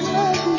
love you.